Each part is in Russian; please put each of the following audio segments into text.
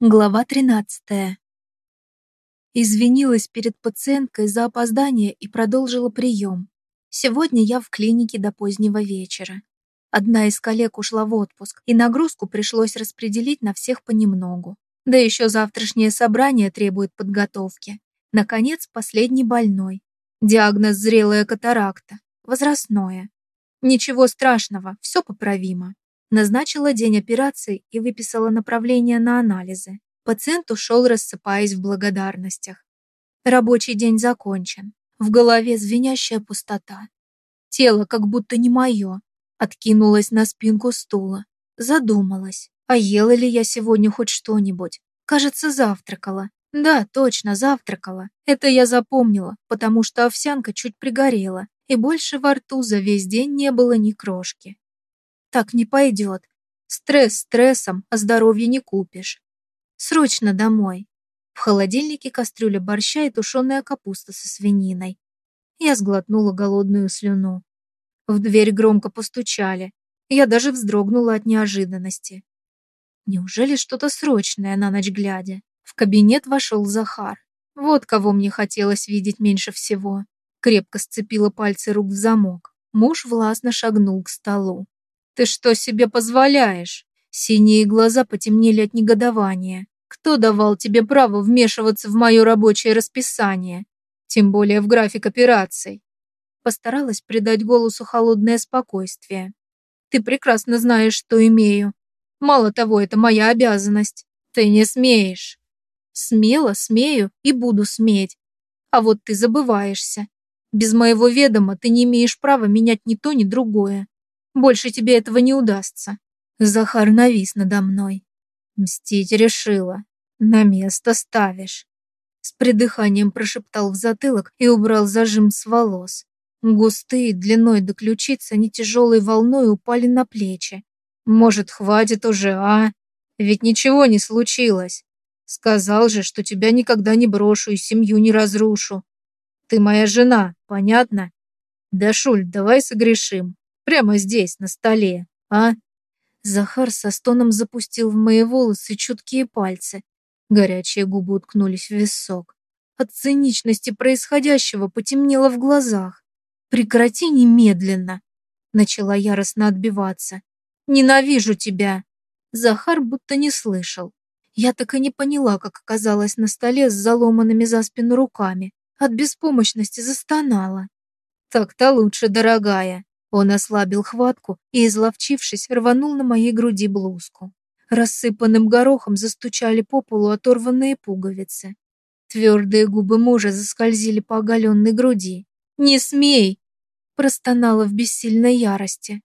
Глава 13. Извинилась перед пациенткой за опоздание и продолжила прием. Сегодня я в клинике до позднего вечера. Одна из коллег ушла в отпуск, и нагрузку пришлось распределить на всех понемногу. Да еще завтрашнее собрание требует подготовки. Наконец, последний больной. Диагноз зрелая катаракта. Возрастное. Ничего страшного, все поправимо. Назначила день операции и выписала направление на анализы. Пациент ушел, рассыпаясь в благодарностях. Рабочий день закончен. В голове звенящая пустота. Тело как будто не мое. Откинулась на спинку стула. Задумалась, а ела ли я сегодня хоть что-нибудь? Кажется, завтракала. Да, точно, завтракала. Это я запомнила, потому что овсянка чуть пригорела, и больше во рту за весь день не было ни крошки. Так не пойдет. Стресс стрессом, а здоровье не купишь. Срочно домой. В холодильнике кастрюля борща и тушеная капуста со свининой. Я сглотнула голодную слюну. В дверь громко постучали. Я даже вздрогнула от неожиданности. Неужели что-то срочное на ночь глядя? В кабинет вошел Захар. Вот кого мне хотелось видеть меньше всего. Крепко сцепила пальцы рук в замок. Муж властно шагнул к столу. «Ты что себе позволяешь?» Синие глаза потемнели от негодования. «Кто давал тебе право вмешиваться в мое рабочее расписание? Тем более в график операций?» Постаралась придать голосу холодное спокойствие. «Ты прекрасно знаешь, что имею. Мало того, это моя обязанность. Ты не смеешь». «Смело, смею и буду сметь. А вот ты забываешься. Без моего ведома ты не имеешь права менять ни то, ни другое. Больше тебе этого не удастся. Захар навис надо мной. Мстить решила. На место ставишь. С придыханием прошептал в затылок и убрал зажим с волос. Густые, длиной до ключицы, они тяжелой волной упали на плечи. Может, хватит уже, а? Ведь ничего не случилось. Сказал же, что тебя никогда не брошу и семью не разрушу. Ты моя жена, понятно? Да, Шуль, давай согрешим. Прямо здесь, на столе, а?» Захар со стоном запустил в мои волосы чуткие пальцы. Горячие губы уткнулись в висок. От циничности происходящего потемнело в глазах. «Прекрати немедленно!» Начала яростно отбиваться. «Ненавижу тебя!» Захар будто не слышал. Я так и не поняла, как оказалась на столе с заломанными за спину руками. От беспомощности застонала. «Так-то лучше, дорогая!» Он ослабил хватку и, изловчившись, рванул на моей груди блузку. Рассыпанным горохом застучали по полу оторванные пуговицы. Твердые губы мужа заскользили по оголенной груди. «Не смей!» простонала в бессильной ярости.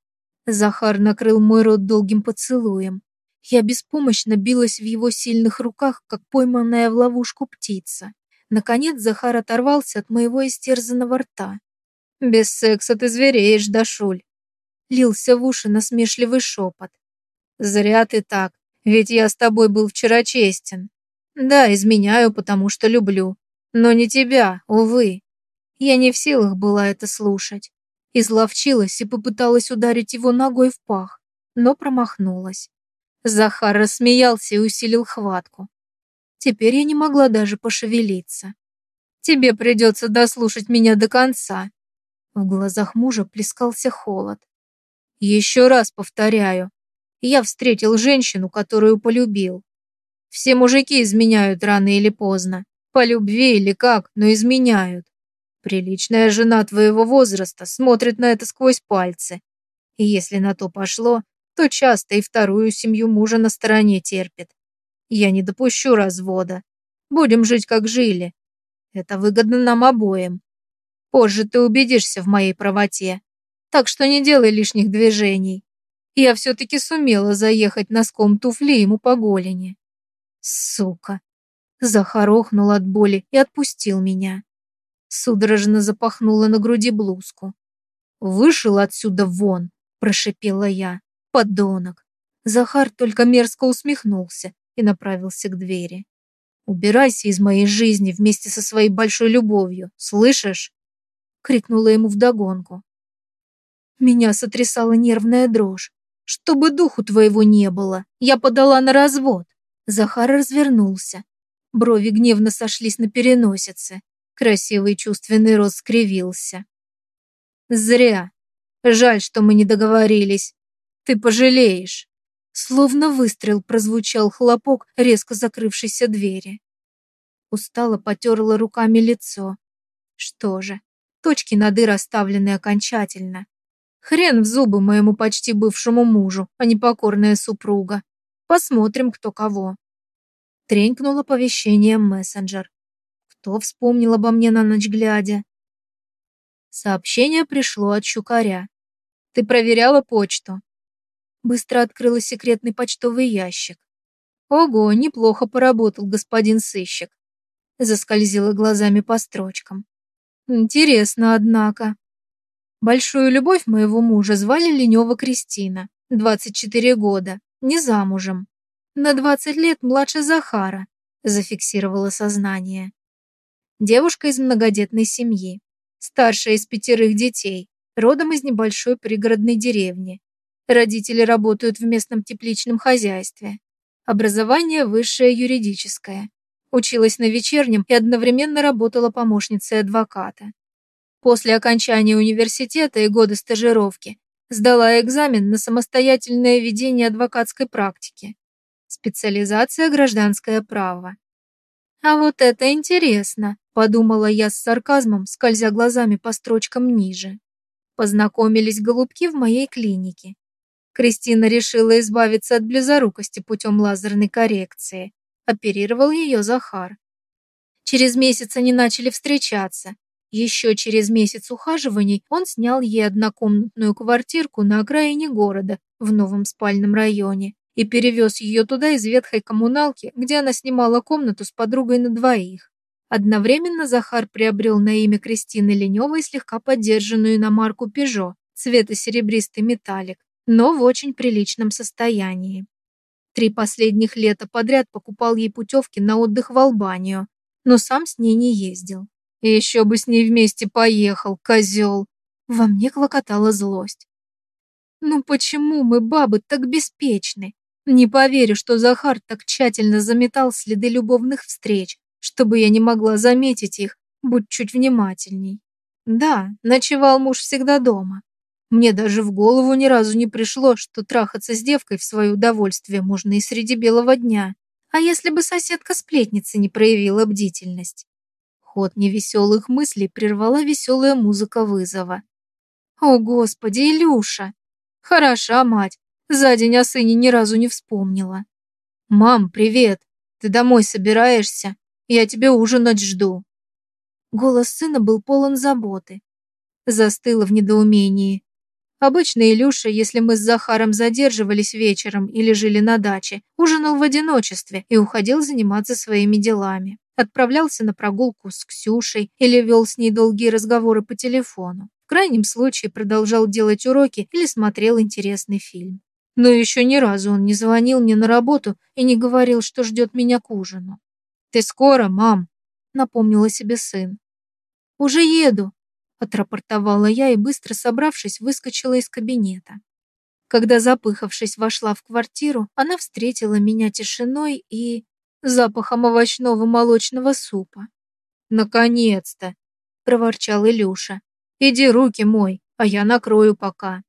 Захар накрыл мой рот долгим поцелуем. Я беспомощно билась в его сильных руках, как пойманная в ловушку птица. Наконец Захар оторвался от моего истерзанного рта. Без секса ты звереешь, Дашуль. Лился в уши насмешливый шепот. Зря ты так, ведь я с тобой был вчера честен. Да, изменяю, потому что люблю. Но не тебя, увы. Я не в силах была это слушать. Изловчилась и попыталась ударить его ногой в пах, но промахнулась. Захар рассмеялся и усилил хватку. Теперь я не могла даже пошевелиться. Тебе придется дослушать меня до конца, в глазах мужа плескался холод. Еще раз повторяю, я встретил женщину, которую полюбил. Все мужики изменяют рано или поздно. По любви или как, но изменяют. Приличная жена твоего возраста смотрит на это сквозь пальцы. И если на то пошло, то часто и вторую семью мужа на стороне терпит. Я не допущу развода. Будем жить, как жили. Это выгодно нам обоим. Позже ты убедишься в моей правоте. Так что не делай лишних движений. Я все-таки сумела заехать носком туфли ему по голени. Сука. Захарохнул от боли и отпустил меня. Судорожно запахнула на груди блузку. «Вышел отсюда вон!» – прошипела я. «Подонок!» Захар только мерзко усмехнулся и направился к двери. «Убирайся из моей жизни вместе со своей большой любовью, слышишь?» Крикнула ему вдогонку. Меня сотрясала нервная дрожь. Чтобы духу твоего не было, я подала на развод. Захар развернулся. Брови гневно сошлись на переносице. Красивый чувственный рот скривился. «Зря. Жаль, что мы не договорились. Ты пожалеешь». Словно выстрел прозвучал хлопок резко закрывшейся двери. Устало потерла руками лицо. Что же, точки над «и» расставлены окончательно. Хрен в зубы моему почти бывшему мужу, а не покорная супруга. Посмотрим, кто кого. Тренькнул оповещением мессенджер. Кто вспомнил обо мне на ночь глядя? Сообщение пришло от Щукаря. «Ты проверяла почту?» Быстро открыла секретный почтовый ящик. «Ого, неплохо поработал господин сыщик». Заскользила глазами по строчкам. «Интересно, однако». Большую любовь моего мужа звали Ленева Кристина, 24 года, не замужем. На 20 лет младше Захара, зафиксировала сознание. Девушка из многодетной семьи, старшая из пятерых детей, родом из небольшой пригородной деревни. Родители работают в местном тепличном хозяйстве. Образование высшее юридическое. Училась на вечернем и одновременно работала помощницей адвоката. После окончания университета и года стажировки сдала экзамен на самостоятельное ведение адвокатской практики. Специализация гражданское право. А вот это интересно, подумала я с сарказмом, скользя глазами по строчкам ниже. Познакомились голубки в моей клинике. Кристина решила избавиться от близорукости путем лазерной коррекции. Оперировал ее Захар. Через месяц они начали встречаться. Еще через месяц ухаживаний он снял ей однокомнатную квартирку на окраине города в новом спальном районе и перевез ее туда из ветхой коммуналки, где она снимала комнату с подругой на двоих. Одновременно Захар приобрел на имя Кристины Леневой слегка поддержанную иномарку «Пежо» цвета серебристый металлик, но в очень приличном состоянии. Три последних лета подряд покупал ей путевки на отдых в Албанию, но сам с ней не ездил. еще бы с ней вместе поехал, козел. Во мне клокотала злость. Ну почему мы, бабы, так беспечны? Не поверю, что Захар так тщательно заметал следы любовных встреч, чтобы я не могла заметить их, будь чуть внимательней. Да, ночевал муж всегда дома. Мне даже в голову ни разу не пришло, что трахаться с девкой в свое удовольствие можно и среди белого дня. А если бы соседка-сплетница не проявила бдительность? Ход невеселых мыслей прервала веселая музыка вызова. «О, Господи, Илюша! Хороша мать, за день о сыне ни разу не вспомнила. «Мам, привет! Ты домой собираешься? Я тебя ужинать жду». Голос сына был полон заботы. Застыла в недоумении. Обычно Илюша, если мы с Захаром задерживались вечером или жили на даче, ужинал в одиночестве и уходил заниматься своими делами. Отправлялся на прогулку с Ксюшей или вел с ней долгие разговоры по телефону. В крайнем случае продолжал делать уроки или смотрел интересный фильм. Но еще ни разу он не звонил мне на работу и не говорил, что ждет меня к ужину. «Ты скоро, мам?» — напомнила себе сын. «Уже еду», — отрапортовала я и, быстро собравшись, выскочила из кабинета. Когда, запыхавшись, вошла в квартиру, она встретила меня тишиной и запахом овощного молочного супа. «Наконец-то!» — проворчал Илюша. «Иди руки мой, а я накрою пока».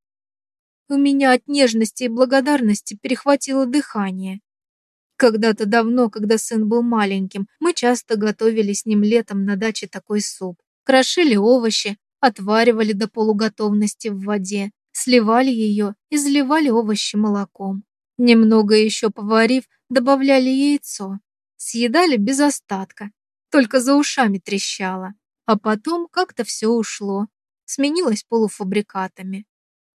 У меня от нежности и благодарности перехватило дыхание. Когда-то давно, когда сын был маленьким, мы часто готовили с ним летом на даче такой суп. Крошили овощи, отваривали до полуготовности в воде, сливали ее и заливали овощи молоком. Немного еще поварив, добавляли яйцо. Съедали без остатка, только за ушами трещало. А потом как-то все ушло, сменилось полуфабрикатами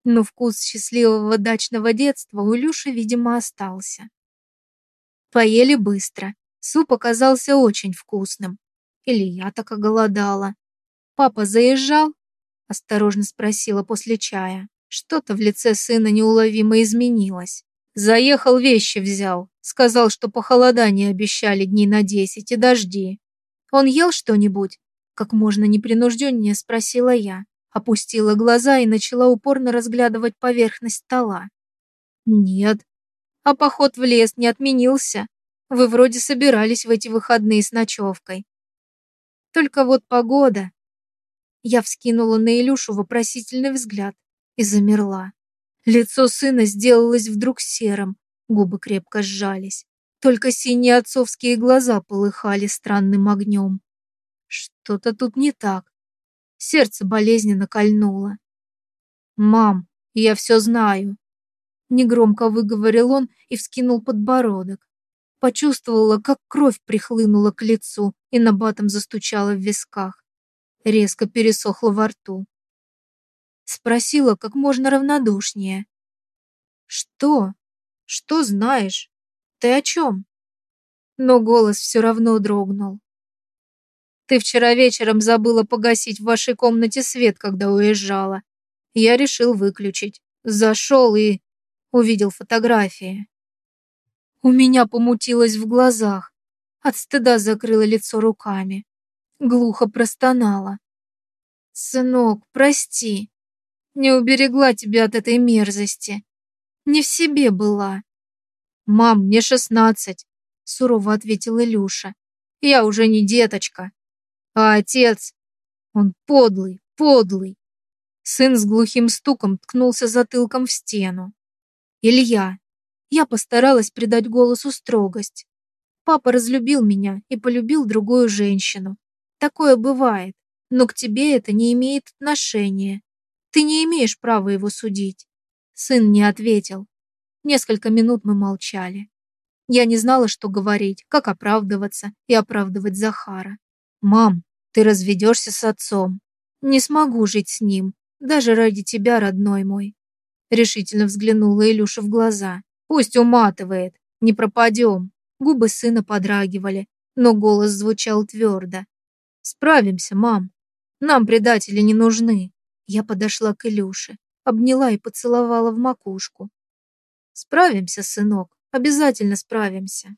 но вкус счастливого дачного детства у Илюши, видимо, остался. Поели быстро. Суп оказался очень вкусным. Или я так оголодала. «Папа заезжал?» – осторожно спросила после чая. Что-то в лице сына неуловимо изменилось. Заехал, вещи взял. Сказал, что похолодание обещали дней на десять и дожди. Он ел что-нибудь? Как можно непринужденнее спросила я. Опустила глаза и начала упорно разглядывать поверхность стола. Нет. А поход в лес не отменился. Вы вроде собирались в эти выходные с ночевкой. Только вот погода. Я вскинула на Илюшу вопросительный взгляд и замерла. Лицо сына сделалось вдруг серым, губы крепко сжались. Только синие отцовские глаза полыхали странным огнем. Что-то тут не так. Сердце болезненно кольнуло. «Мам, я все знаю», — негромко выговорил он и вскинул подбородок. Почувствовала, как кровь прихлынула к лицу и набатом застучала в висках. Резко пересохла во рту. Спросила как можно равнодушнее. «Что? Что знаешь? Ты о чем?» Но голос все равно дрогнул. «Ты вчера вечером забыла погасить в вашей комнате свет, когда уезжала. Я решил выключить. Зашел и увидел фотографии. У меня помутилось в глазах. От стыда закрыла лицо руками. Глухо простонала. «Сынок, прости. Не уберегла тебя от этой мерзости. Не в себе была». «Мам, мне шестнадцать», — сурово ответил Илюша. «Я уже не деточка. А отец, он подлый, подлый. Сын с глухим стуком ткнулся затылком в стену. «Илья!» Я постаралась придать голосу строгость. Папа разлюбил меня и полюбил другую женщину. Такое бывает, но к тебе это не имеет отношения. Ты не имеешь права его судить. Сын не ответил. Несколько минут мы молчали. Я не знала, что говорить, как оправдываться и оправдывать Захара. «Мам, ты разведешься с отцом. Не смогу жить с ним. Даже ради тебя, родной мой. Решительно взглянула Илюша в глаза. Пусть уматывает, не пропадем. Губы сына подрагивали, но голос звучал твердо. Справимся, мам. Нам предатели не нужны. Я подошла к Илюше, обняла и поцеловала в макушку. Справимся, сынок, обязательно справимся.